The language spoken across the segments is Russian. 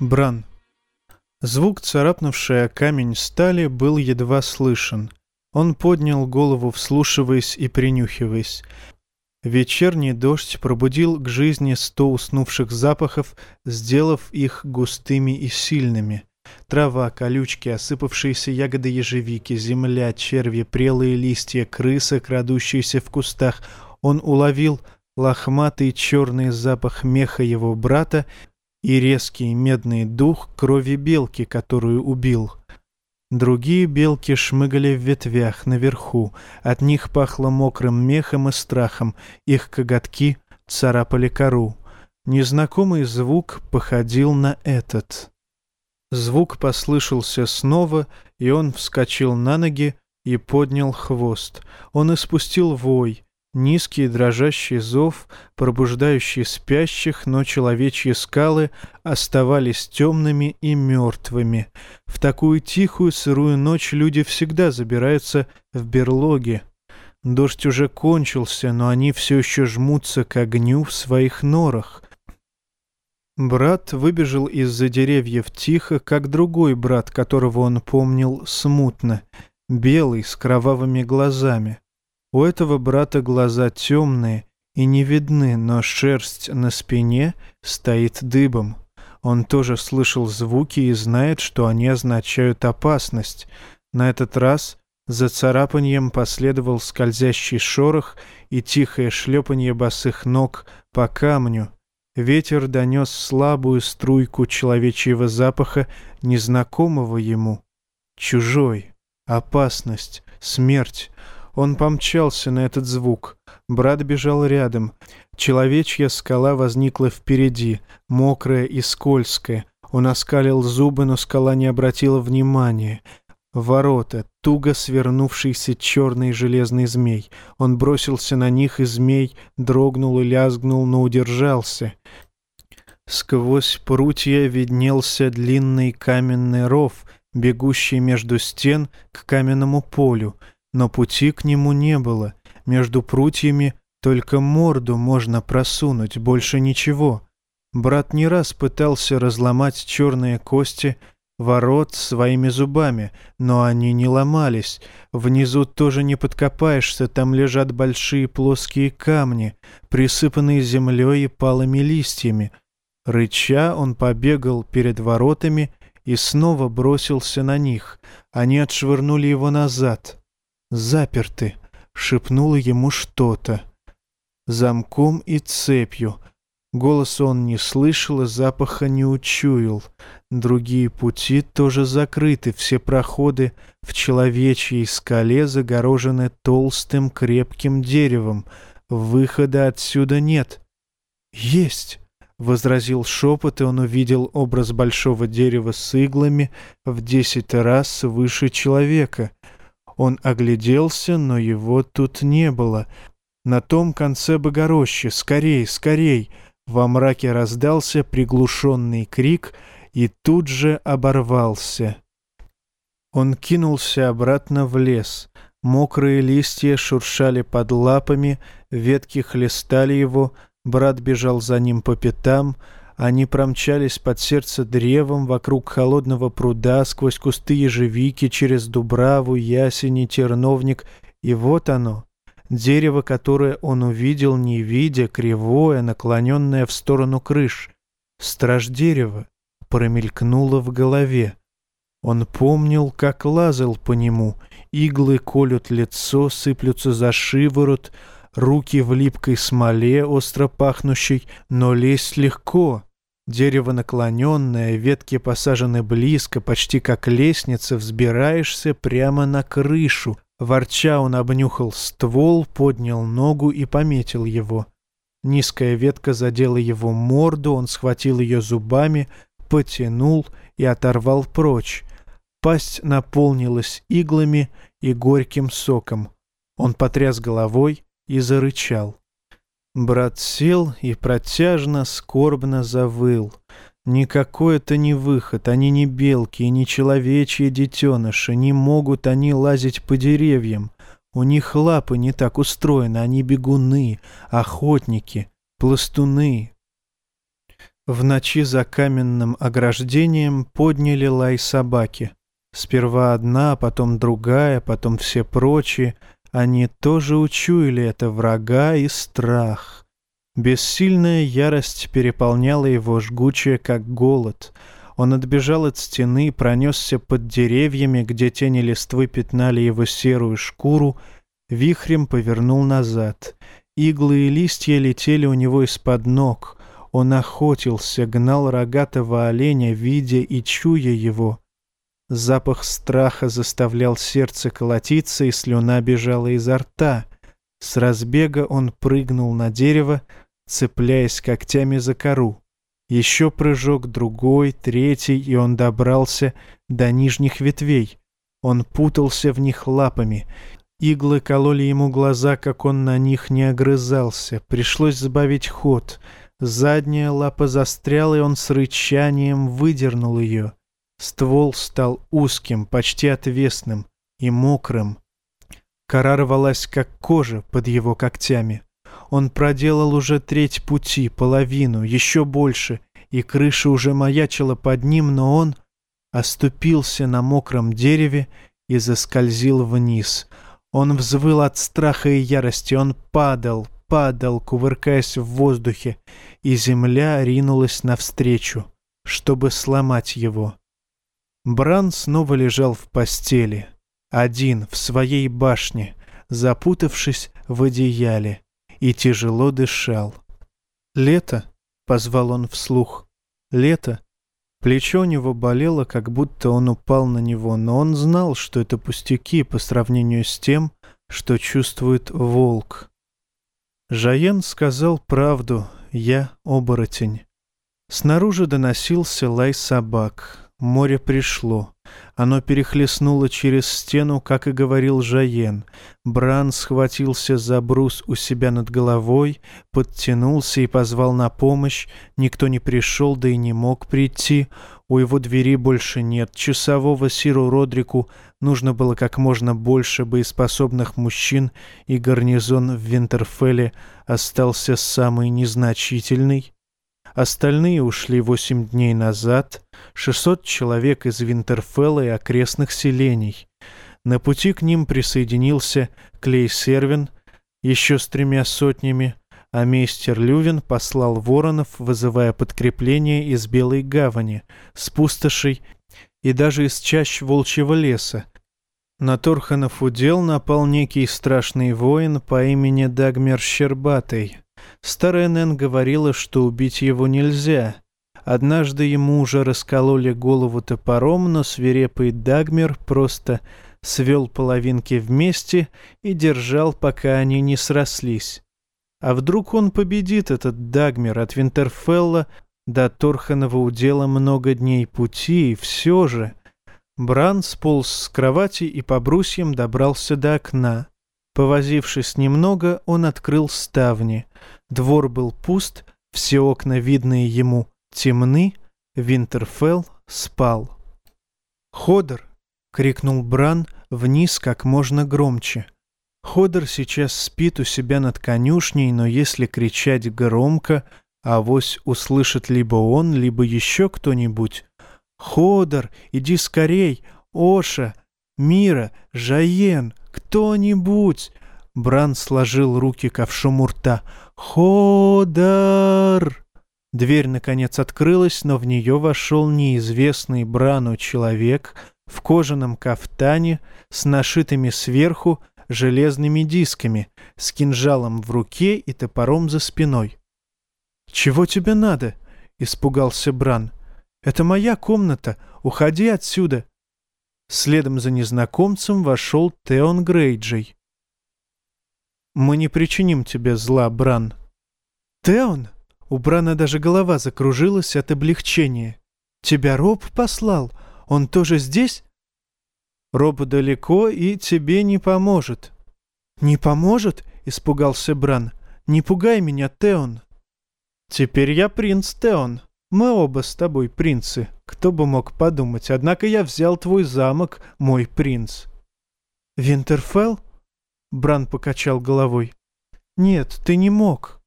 Бран. Звук, царапнувший о камень стали, был едва слышен. Он поднял голову, вслушиваясь и принюхиваясь. Вечерний дождь пробудил к жизни сто уснувших запахов, сделав их густыми и сильными. Трава, колючки, осыпавшиеся ягоды ежевики, земля, черви, прелые листья, крысы, крадущиеся в кустах. Он уловил лохматый черный запах меха его брата и резкий медный дух крови белки, которую убил. Другие белки шмыгали в ветвях наверху, от них пахло мокрым мехом и страхом, их коготки царапали кору. Незнакомый звук походил на этот. Звук послышался снова, и он вскочил на ноги и поднял хвост. Он испустил вой, Низкий дрожащий зов, пробуждающий спящих, но человечьи скалы оставались темными и мертвыми. В такую тихую сырую ночь люди всегда забираются в берлоги. Дождь уже кончился, но они все еще жмутся к огню в своих норах. Брат выбежал из-за деревьев тихо, как другой брат, которого он помнил смутно, белый, с кровавыми глазами. У этого брата глаза темные и не видны, но шерсть на спине стоит дыбом. Он тоже слышал звуки и знает, что они означают опасность. На этот раз за царапанием последовал скользящий шорох и тихое шлепанье босых ног по камню. Ветер донес слабую струйку человечьего запаха, незнакомого ему. Чужой, опасность, смерть. Он помчался на этот звук. Брат бежал рядом. Человечья скала возникла впереди, мокрая и скользкая. Он оскалил зубы, но скала не обратила внимания. Ворота, туго свернувшийся черный железный змей. Он бросился на них, и змей дрогнул и лязгнул, но удержался. Сквозь прутья виднелся длинный каменный ров, бегущий между стен к каменному полю — но пути к нему не было. Между прутьями только морду можно просунуть, больше ничего. Брат не раз пытался разломать черные кости ворот своими зубами, но они не ломались. Внизу тоже не подкопаешься, там лежат большие плоские камни, присыпанные землей и палыми листьями. Рыча он побегал перед воротами и снова бросился на них. Они отшвырнули его назад заперты», — шепнула ему что-то. Замком и цепью. Голоса он не слышал и запаха не учуял. Другие пути тоже закрыты, все проходы в человечьей скале загорожены толстым крепким деревом. Выхода отсюда нет. «Есть!» — возразил шепот, и он увидел образ большого дерева с иглами в десять раз выше человека — он огляделся, но его тут не было. На том конце Богорощи, скорей, скорей! Во мраке раздался приглушенный крик и тут же оборвался. Он кинулся обратно в лес. Мокрые листья шуршали под лапами, ветки хлестали его, брат бежал за ним по пятам — они промчались под сердце древом вокруг холодного пруда, сквозь кусты ежевики, через дубраву, ясени, терновник. И вот оно, дерево, которое он увидел, не видя, кривое, наклоненное в сторону крыш. Страж дерева промелькнуло в голове. Он помнил, как лазал по нему. Иглы колют лицо, сыплются за шиворот, руки в липкой смоле, остро пахнущей, но лезть легко. Дерево наклоненное, ветки посажены близко, почти как лестница, взбираешься прямо на крышу. Ворча он обнюхал ствол, поднял ногу и пометил его. Низкая ветка задела его морду, он схватил ее зубами, потянул и оторвал прочь. Пасть наполнилась иглами и горьким соком. Он потряс головой и зарычал. Брат сел и протяжно, скорбно завыл. Никакой это не выход, они не белки и не человечьи детеныши, не могут они лазить по деревьям. У них лапы не так устроены, они бегуны, охотники, пластуны. В ночи за каменным ограждением подняли лай собаки. Сперва одна, потом другая, потом все прочие. Они тоже учуяли это врага и страх. Бессильная ярость переполняла его жгучая, как голод. Он отбежал от стены, пронесся под деревьями, где тени листвы пятнали его серую шкуру, вихрем повернул назад. Иглы и листья летели у него из-под ног. Он охотился, гнал рогатого оленя, видя и чуя его. Запах страха заставлял сердце колотиться, и слюна бежала изо рта. С разбега он прыгнул на дерево, цепляясь когтями за кору. Еще прыжок, другой, третий, и он добрался до нижних ветвей. Он путался в них лапами. Иглы кололи ему глаза, как он на них не огрызался. Пришлось сбавить ход — Задняя лапа застряла, и он с рычанием выдернул ее. Ствол стал узким, почти отвесным и мокрым. Кора рвалась, как кожа под его когтями. Он проделал уже треть пути, половину, еще больше, и крыша уже маячила под ним, но он оступился на мокром дереве и заскользил вниз. Он взвыл от страха и ярости, он падал, падал, кувыркаясь в воздухе, и земля ринулась навстречу, чтобы сломать его. Бран снова лежал в постели, один в своей башне, запутавшись в одеяле, и тяжело дышал. «Лето!» — позвал он вслух. «Лето!» Плечо у него болело, как будто он упал на него, но он знал, что это пустяки по сравнению с тем, что чувствует волк. Жаен сказал правду, я оборотень. Снаружи доносился лай собак. Море пришло. Оно перехлестнуло через стену, как и говорил Жаен. Бран схватился за брус у себя над головой, подтянулся и позвал на помощь. Никто не пришел, да и не мог прийти. У его двери больше нет. Часового Сиру Родрику нужно было как можно больше боеспособных мужчин, и гарнизон в Винтерфелле остался самый незначительный. Остальные ушли восемь дней назад, шестьсот человек из Винтерфелла и окрестных селений. На пути к ним присоединился Клей Сервин еще с тремя сотнями, а мейстер Лювин послал воронов, вызывая подкрепление из Белой гавани, с пустошей и даже из чащ волчьего леса. На Торханов удел напал некий страшный воин по имени Дагмер Щербатый. Старая Нэн говорила, что убить его нельзя. Однажды ему уже раскололи голову топором, но свирепый Дагмер просто свел половинки вместе и держал, пока они не срослись. А вдруг он победит этот Дагмер от Винтерфелла до Торханова удела много дней пути, и все же... Бран сполз с кровати и по брусьям добрался до окна. Повозившись немного, он открыл ставни. Двор был пуст, все окна, видные ему, темны, Винтерфелл спал. «Ходор!» — крикнул Бран вниз как можно громче — Ходор сейчас спит у себя над конюшней, но если кричать громко, авось услышит либо он, либо еще кто-нибудь. «Ходор, иди скорей! Оша! Мира! Жаен! Кто-нибудь!» Бран сложил руки ковшом у рта. «Ходор!» Дверь, наконец, открылась, но в нее вошел неизвестный Брану человек в кожаном кафтане с нашитыми сверху железными дисками, с кинжалом в руке и топором за спиной. «Чего тебе надо?» — испугался Бран. «Это моя комната. Уходи отсюда!» Следом за незнакомцем вошел Теон Грейджей. «Мы не причиним тебе зла, Бран». «Теон!» У Брана даже голова закружилась от облегчения. «Тебя Роб послал? Он тоже здесь?» Роб далеко и тебе не поможет». «Не поможет?» — испугался Бран. «Не пугай меня, Теон». «Теперь я принц Теон. Мы оба с тобой принцы. Кто бы мог подумать. Однако я взял твой замок, мой принц». «Винтерфелл?» — Бран покачал головой. «Нет, ты не мог».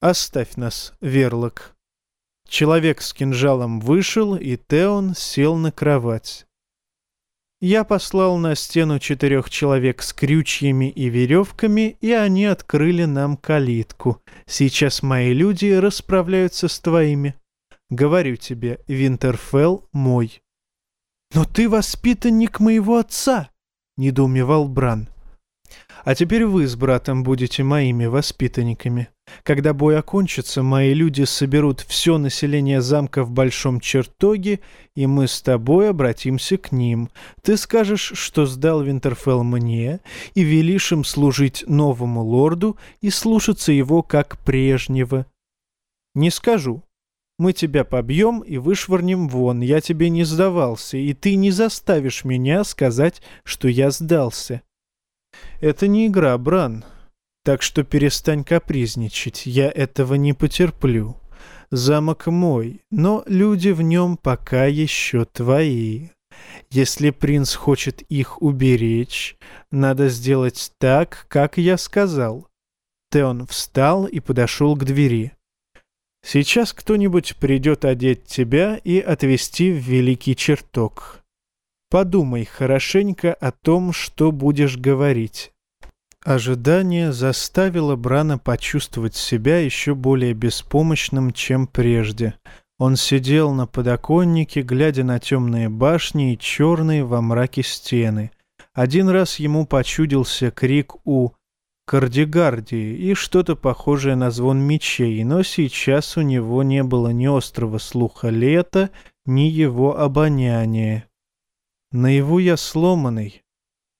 «Оставь нас, Верлок. Человек с кинжалом вышел, и Теон сел на кровать. Я послал на стену четырех человек с крючьями и веревками, и они открыли нам калитку. Сейчас мои люди расправляются с твоими. Говорю тебе, Винтерфелл мой. «Но ты воспитанник моего отца!» — недоумевал Бран. «А теперь вы с братом будете моими воспитанниками. Когда бой окончится, мои люди соберут все население замка в большом чертоге, и мы с тобой обратимся к ним. Ты скажешь, что сдал Винтерфелл мне, и велишь им служить новому лорду и слушаться его как прежнего. Не скажу, мы тебя побьем и вышвырнем вон. Я тебе не сдавался, и ты не заставишь меня сказать, что я сдался. Это не игра, Бран. Так что перестань капризничать. Я этого не потерплю. Замок мой, но люди в нем пока еще твои. Если принц хочет их уберечь, надо сделать так, как я сказал. Теон встал и подошел к двери. Сейчас кто-нибудь придет одеть тебя и отвезти в великий чертог. Подумай хорошенько о том, что будешь говорить. Ожидание заставило Брана почувствовать себя еще более беспомощным, чем прежде. Он сидел на подоконнике, глядя на темные башни и черные во мраке стены. Один раз ему почудился крик у кардигардии и что-то похожее на звон мечей, но сейчас у него не было ни острого слуха лета, ни его обоняния. Наяву я сломанный,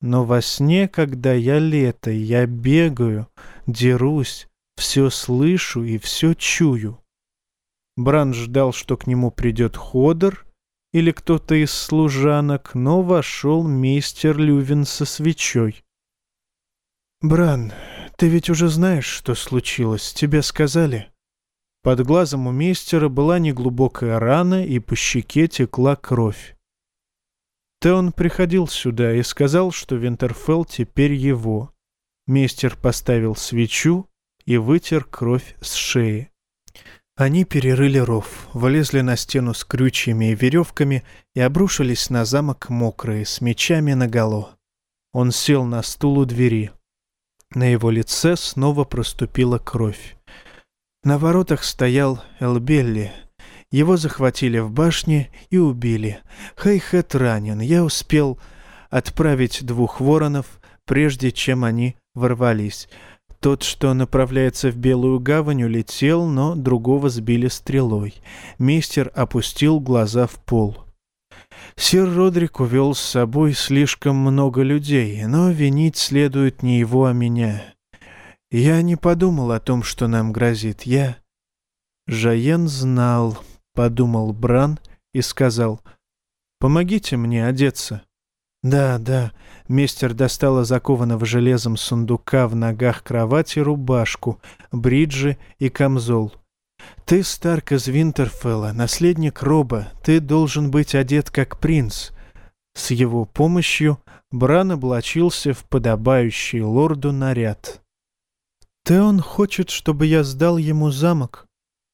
но во сне, когда я лето, я бегаю, дерусь, все слышу и все чую. Бран ждал, что к нему придет Ходор или кто-то из служанок, но вошел мистер Лювин со свечой. «Бран, ты ведь уже знаешь, что случилось. Тебе сказали?» Под глазом у мистера была неглубокая рана, и по щеке текла кровь. Теон приходил сюда и сказал, что Винтерфелл теперь его. Мистер поставил свечу и вытер кровь с шеи. Они перерыли ров, влезли на стену с крючьями и веревками и обрушились на замок мокрые, с мечами наголо. Он сел на стул у двери. На его лице снова проступила кровь. На воротах стоял Элбелли. Его захватили в башне и убили. Хейхет ранен. Я успел отправить двух воронов, прежде чем они ворвались. Тот, что направляется в Белую гавань, улетел, но другого сбили стрелой. Мистер опустил глаза в пол. Сир Родрик увел с собой слишком много людей, но винить следует не его, а меня. Я не подумал о том, что нам грозит. Я... Жаен знал, подумал Бран и сказал, «Помогите мне одеться». Да, да, мистер достала закованного железом сундука в ногах кровати рубашку, бриджи и камзол. «Ты, Старк из Винтерфелла, наследник Роба, ты должен быть одет как принц». С его помощью Бран облачился в подобающий лорду наряд. «Теон хочет, чтобы я сдал ему замок», —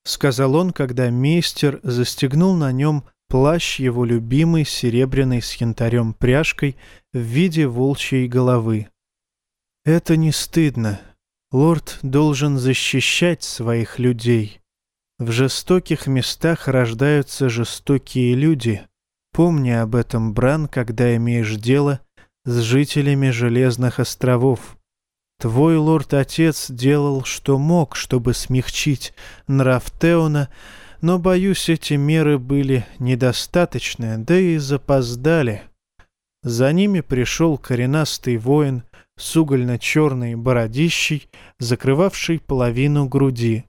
сказал он, когда мейстер застегнул на нем плащ его любимой серебряной с янтарем пряжкой в виде волчьей головы. «Это не стыдно. Лорд должен защищать своих людей». В жестоких местах рождаются жестокие люди. Помни об этом, Бран, когда имеешь дело с жителями Железных островов. Твой лорд-отец делал, что мог, чтобы смягчить нрав Теона, но, боюсь, эти меры были недостаточны, да и запоздали. За ними пришел коренастый воин с угольно-черной бородищей, закрывавший половину груди.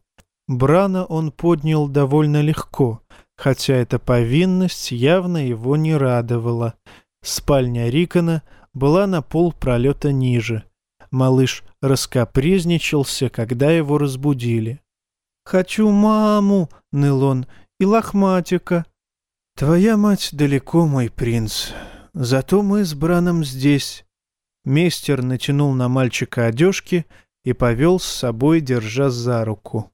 Брана он поднял довольно легко, хотя эта повинность явно его не радовала. Спальня Рикона была на пол пролета ниже. Малыш раскопризничался, когда его разбудили. «Хочу маму!» — ныл он. «И лохматика!» «Твоя мать далеко, мой принц. Зато мы с Браном здесь». Мейстер натянул на мальчика одежки и повел с собой, держа за руку.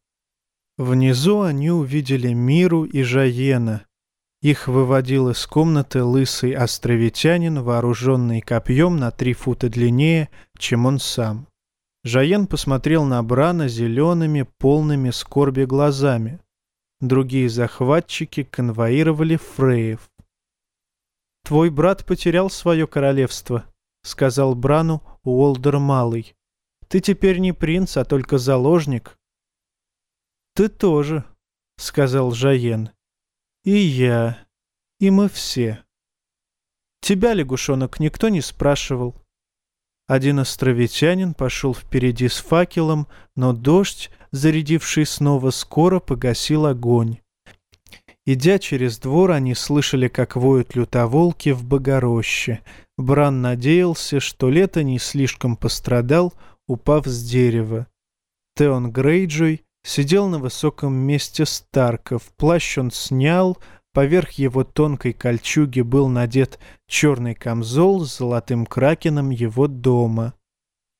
Внизу они увидели Миру и Жаена. Их выводил из комнаты лысый островитянин, вооруженный копьем на три фута длиннее, чем он сам. Жаен посмотрел на Брана зелеными, полными скорби глазами. Другие захватчики конвоировали Фреев. «Твой брат потерял свое королевство», — сказал Брану Уолдер Малый. «Ты теперь не принц, а только заложник». «Ты тоже», — сказал Жаен. «И я, и мы все». «Тебя, лягушонок, никто не спрашивал». Один островитянин пошел впереди с факелом, но дождь, зарядивший снова скоро, погасил огонь. Идя через двор, они слышали, как воют лютоволки в Богороще. Бран надеялся, что лето не слишком пострадал, упав с дерева. Теон Грейджой сидел на высоком месте Старков. Плащ он снял, поверх его тонкой кольчуги был надет черный камзол с золотым кракеном его дома.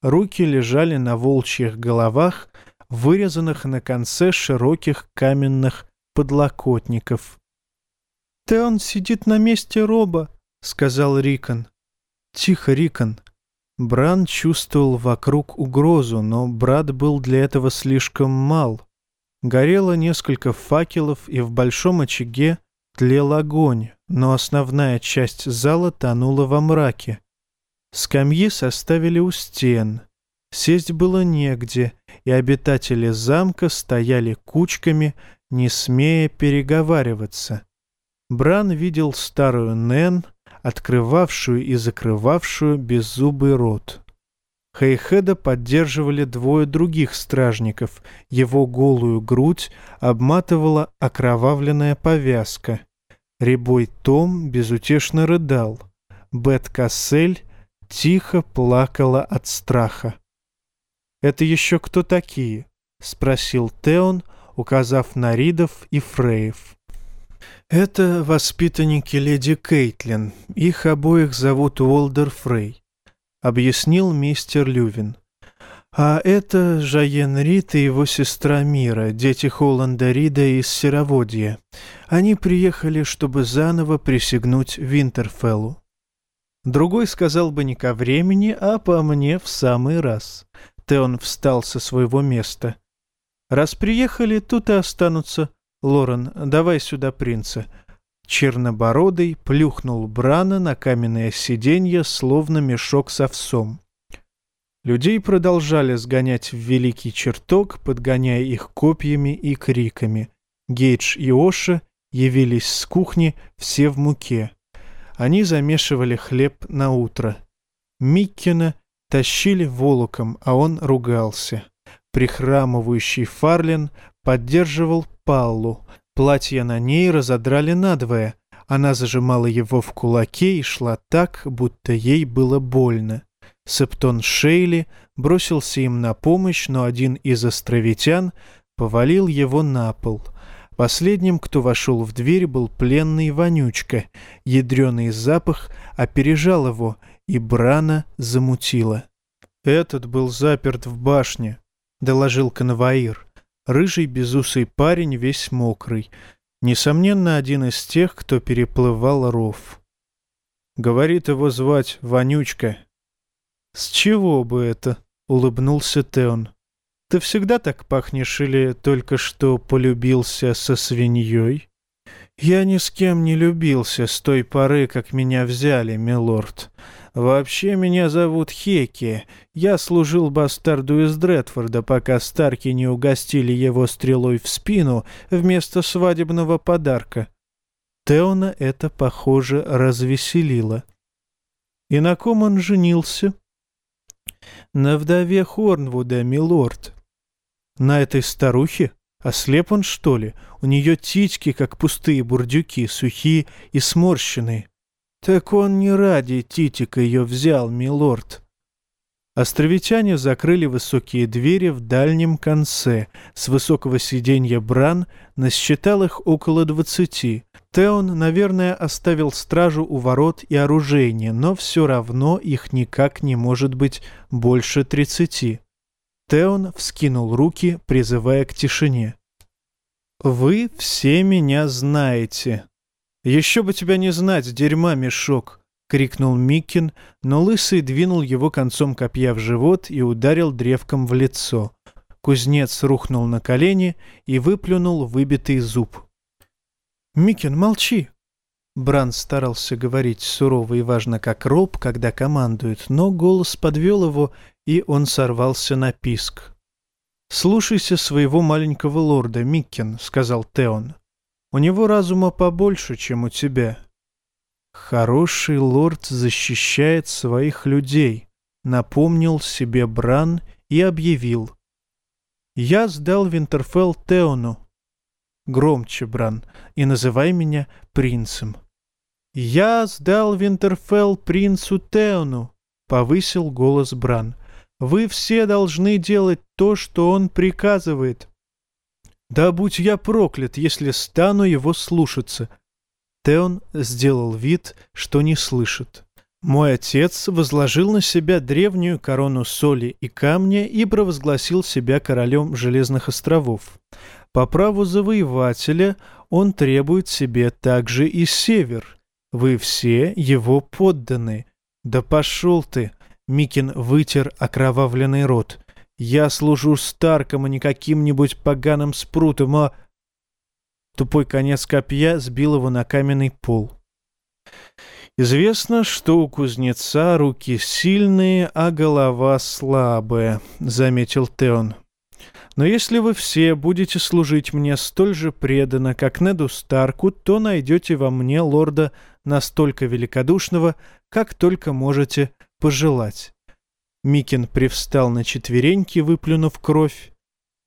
Руки лежали на волчьих головах, вырезанных на конце широких каменных подлокотников. «Теон сидит на месте Роба», — сказал Рикон. «Тихо, Рикон». Бран чувствовал вокруг угрозу, но брат был для этого слишком мал. Горело несколько факелов, и в большом очаге тлел огонь, но основная часть зала тонула во мраке. Скамьи составили у стен. Сесть было негде, и обитатели замка стояли кучками, не смея переговариваться. Бран видел старую Нэн, открывавшую и закрывавшую беззубый рот. Хейхеда поддерживали двое других стражников, его голую грудь обматывала окровавленная повязка. Рябой Том безутешно рыдал. Бет Кассель тихо плакала от страха. «Это еще кто такие?» — спросил Теон, указав на Ридов и Фреев. «Это воспитанники леди Кейтлин. Их обоих зовут Уолдер Фрей», — объяснил мистер Лювин. «А это Жаен Рид и его сестра Мира, дети Холланда Рида из Сероводья. Они приехали, чтобы заново присягнуть Винтерфеллу». Другой сказал бы не ко времени, а по мне в самый раз. Теон встал со своего места. Раз приехали, тут и останутся. Лорен, давай сюда принца. Чернобородый плюхнул Брана на каменное сиденье, словно мешок с овсом. Людей продолжали сгонять в великий чертог, подгоняя их копьями и криками. Гейдж и Оша явились с кухни, все в муке. Они замешивали хлеб на утро. Миккена тащили волоком, а он ругался. Прихрамывающий Фарлин поддерживал Паллу. Платье на ней разодрали надвое. Она зажимала его в кулаке и шла так, будто ей было больно. Септон Шейли бросился им на помощь, но один из островитян повалил его на пол. Последним, кто вошел в дверь, был пленный Вонючка. Ядреный запах опережал его, и Брана замутила. Этот был заперт в башне, доложил конвоир. Рыжий безусый парень, весь мокрый. Несомненно, один из тех, кто переплывал ров. Говорит его звать Вонючка. «С чего бы это?» — улыбнулся Теон. «Ты всегда так пахнешь или только что полюбился со свиньей?» «Я ни с кем не любился с той поры, как меня взяли, милорд. Вообще меня зовут Хеки. Я служил бастарду из Дредфорда, пока Старки не угостили его стрелой в спину вместо свадебного подарка. Теона это, похоже, развеселило. И на ком он женился? На вдове Хорнвуда, милорд. На этой старухе? Ослеп он, что ли? У нее титьки, как пустые бурдюки, сухие и сморщенные. «Так он не ради Титика ее взял, милорд». Островитяне закрыли высокие двери в дальнем конце. С высокого сиденья Бран насчитал их около двадцати. Теон, наверное, оставил стражу у ворот и оружейни, но все равно их никак не может быть больше тридцати. Теон вскинул руки, призывая к тишине. «Вы все меня знаете». «Еще бы тебя не знать, дерьма мешок!» — крикнул Миккин, но Лысый двинул его концом копья в живот и ударил древком в лицо. Кузнец рухнул на колени и выплюнул выбитый зуб. «Микин, молчи!» Бран старался говорить сурово и важно, как роб, когда командует, но голос подвел его, и он сорвался на писк. «Слушайся своего маленького лорда, Миккин», — сказал Теон. «У него разума побольше, чем у тебя». «Хороший лорд защищает своих людей», — напомнил себе Бран и объявил. «Я сдал Винтерфелл Теону, Громче, Бран, и называй меня принцем. «Я сдал Винтерфелл принцу Теону», — повысил голос Бран. «Вы все должны делать то, что он приказывает». «Да будь я проклят, если стану его слушаться». Теон сделал вид, что не слышит. Мой отец возложил на себя древнюю корону соли и камня и провозгласил себя королем Железных островов. По праву завоевателя он требует себе также и север. Вы все его подданы. Да пошел ты! Микин вытер окровавленный рот. Я служу Старком, а не каким-нибудь поганым спрутом, а... Тупой конец копья сбил его на каменный пол. Известно, что у кузнеца руки сильные, а голова слабая, заметил Теон. Но если вы все будете служить мне столь же преданно, как Неду Старку, то найдете во мне лорда настолько великодушного, как только можете пожелать. Микин привстал на четвереньки, выплюнув кровь.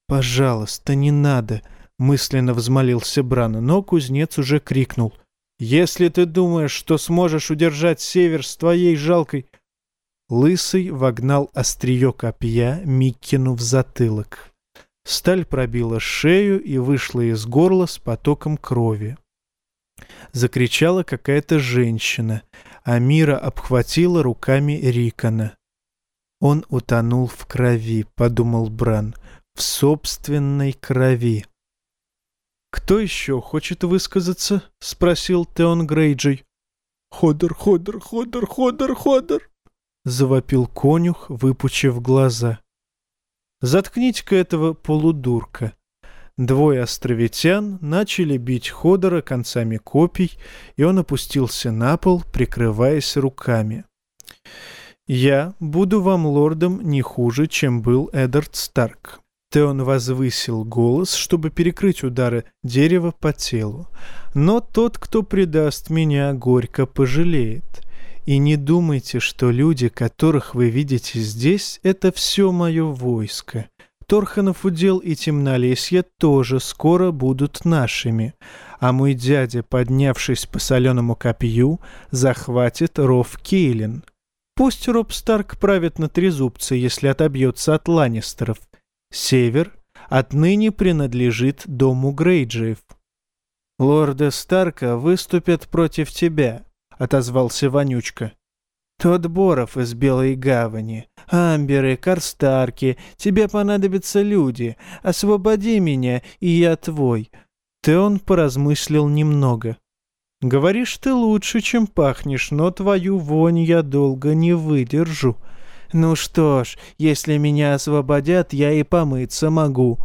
«Пожалуйста, не надо!» — мысленно взмолился Бран, но кузнец уже крикнул. «Если ты думаешь, что сможешь удержать север с твоей жалкой...» Лысый вогнал острие копья Миккину в затылок. Сталь пробила шею и вышла из горла с потоком крови. Закричала какая-то женщина, а Мира обхватила руками Рикона. «Он утонул в крови», — подумал Бран, — «в собственной крови». «Кто еще хочет высказаться?» — спросил Теон Грейджей. «Ходор, ходор, ходор, ходор, ходор!» — завопил конюх, выпучив глаза. Заткните-ка этого полудурка. Двое островитян начали бить Ходора концами копий, и он опустился на пол, прикрываясь руками. «Я буду вам лордом не хуже, чем был Эдард Старк». Теон возвысил голос, чтобы перекрыть удары дерева по телу. «Но тот, кто предаст меня, горько пожалеет. И не думайте, что люди, которых вы видите здесь, это все мое войско. Торханов удел и темнолесье тоже скоро будут нашими, а мой дядя, поднявшись по соленому копью, захватит ров Кейлин. Пусть Роб Старк правит на трезубце, если отобьется от Ланнистеров. Север отныне принадлежит дому Грейджиев. Лорды Старка выступят против тебя, — отозвался Вонючка. «Тот Боров из Белой Гавани. Амберы, Карстарки, тебе понадобятся люди. Освободи меня, и я твой». Теон поразмыслил немного. «Говоришь ты лучше, чем пахнешь, но твою вонь я долго не выдержу». «Ну что ж, если меня освободят, я и помыться могу».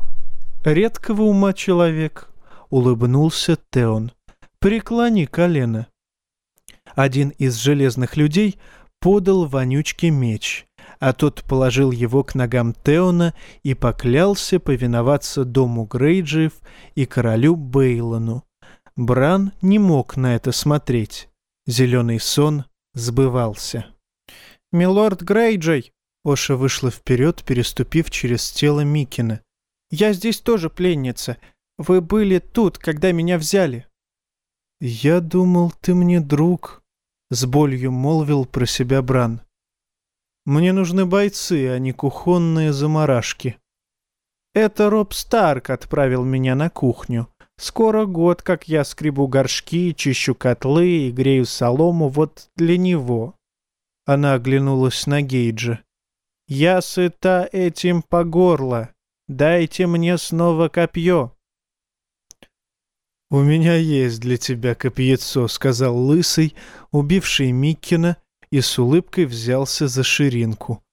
«Редкого ума человек», — улыбнулся Теон. «Преклони колено». Один из железных людей подал вонючке меч, а тот положил его к ногам Теона и поклялся повиноваться дому Грейджиев и королю Бейлону. Бран не мог на это смотреть. Зеленый сон сбывался. «Милорд Грейджей!» Оша вышла вперед, переступив через тело Микина. «Я здесь тоже пленница. Вы были тут, когда меня взяли». «Я думал, ты мне друг», с болью молвил про себя Бран. «Мне нужны бойцы, а не кухонные заморашки». «Это Роб Старк отправил меня на кухню. Скоро год, как я скребу горшки, чищу котлы и грею солому вот для него». Она оглянулась на Гейджа. «Я сыта этим по горло. Дайте мне снова копье». «У меня есть для тебя копьецо», — сказал Лысый, убивший Миккина, и с улыбкой взялся за ширинку.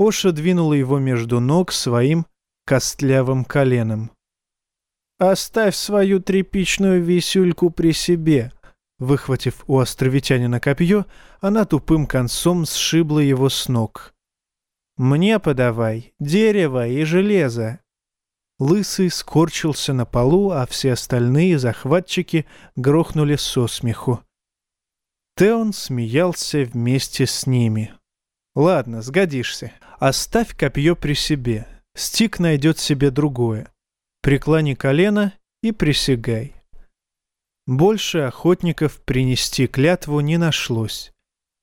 Оша двинула его между ног своим костлявым коленом. «Оставь свою тряпичную висюльку при себе», Выхватив у островитянина копье, она тупым концом сшибла его с ног. «Мне подавай дерево и железо!» Лысый скорчился на полу, а все остальные захватчики грохнули со смеху. Теон смеялся вместе с ними. «Ладно, сгодишься. Оставь копье при себе. Стик найдет себе другое. Преклони колено и присягай». Больше охотников принести клятву не нашлось.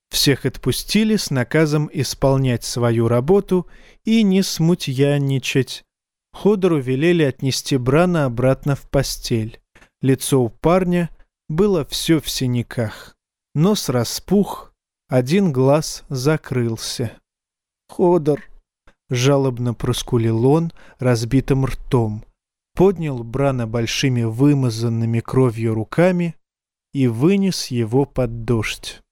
Всех отпустили с наказом исполнять свою работу и не смутьянничать. Ходору велели отнести Брана обратно в постель. Лицо у парня было все в синяках. Нос распух, один глаз закрылся. «Ходор!» — жалобно проскулил он разбитым ртом поднял Брана большими вымазанными кровью руками и вынес его под дождь.